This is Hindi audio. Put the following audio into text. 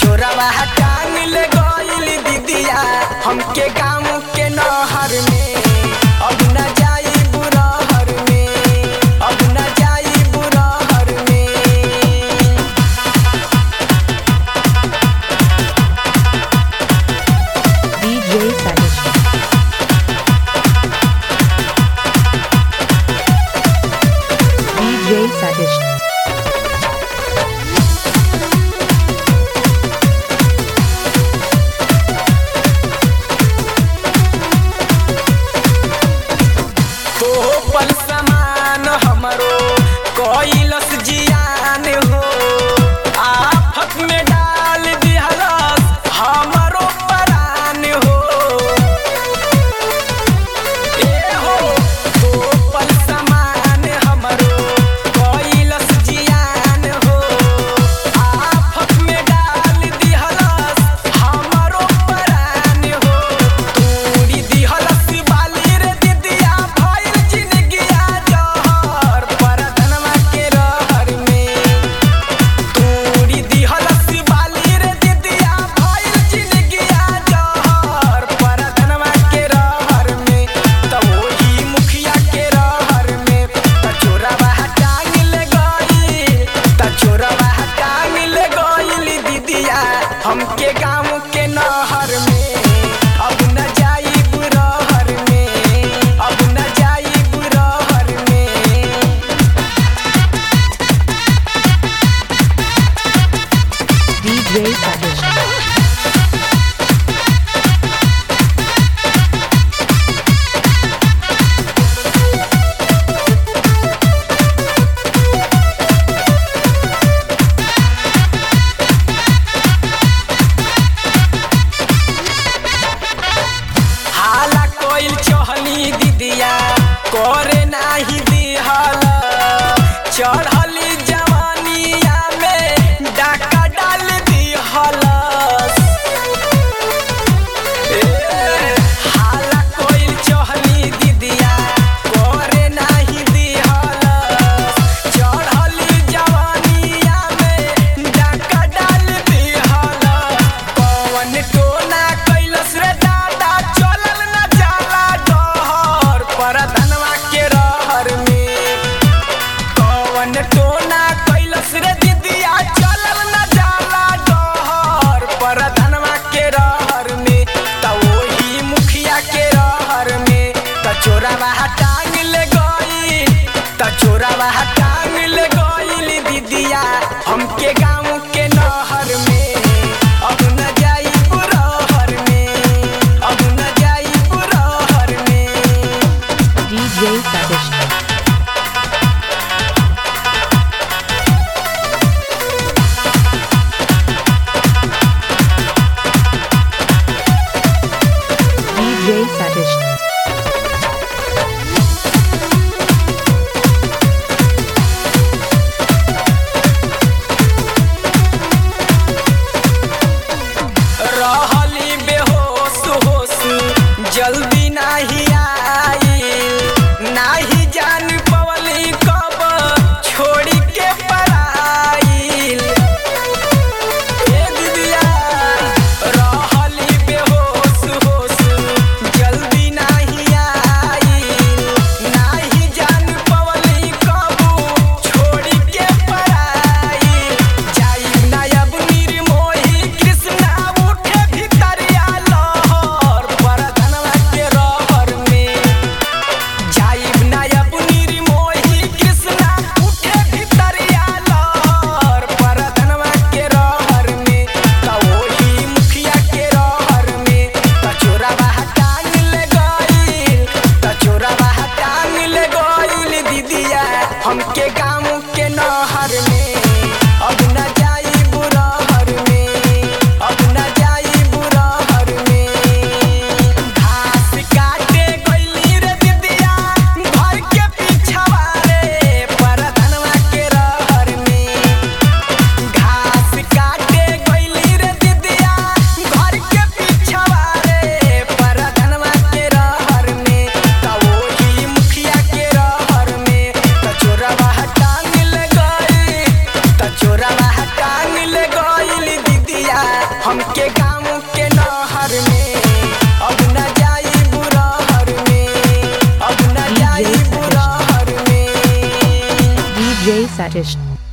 छोरा हटान ले गोइली दीदिया। हमके काम के काम नाही दिहाला चढ़ và hát British.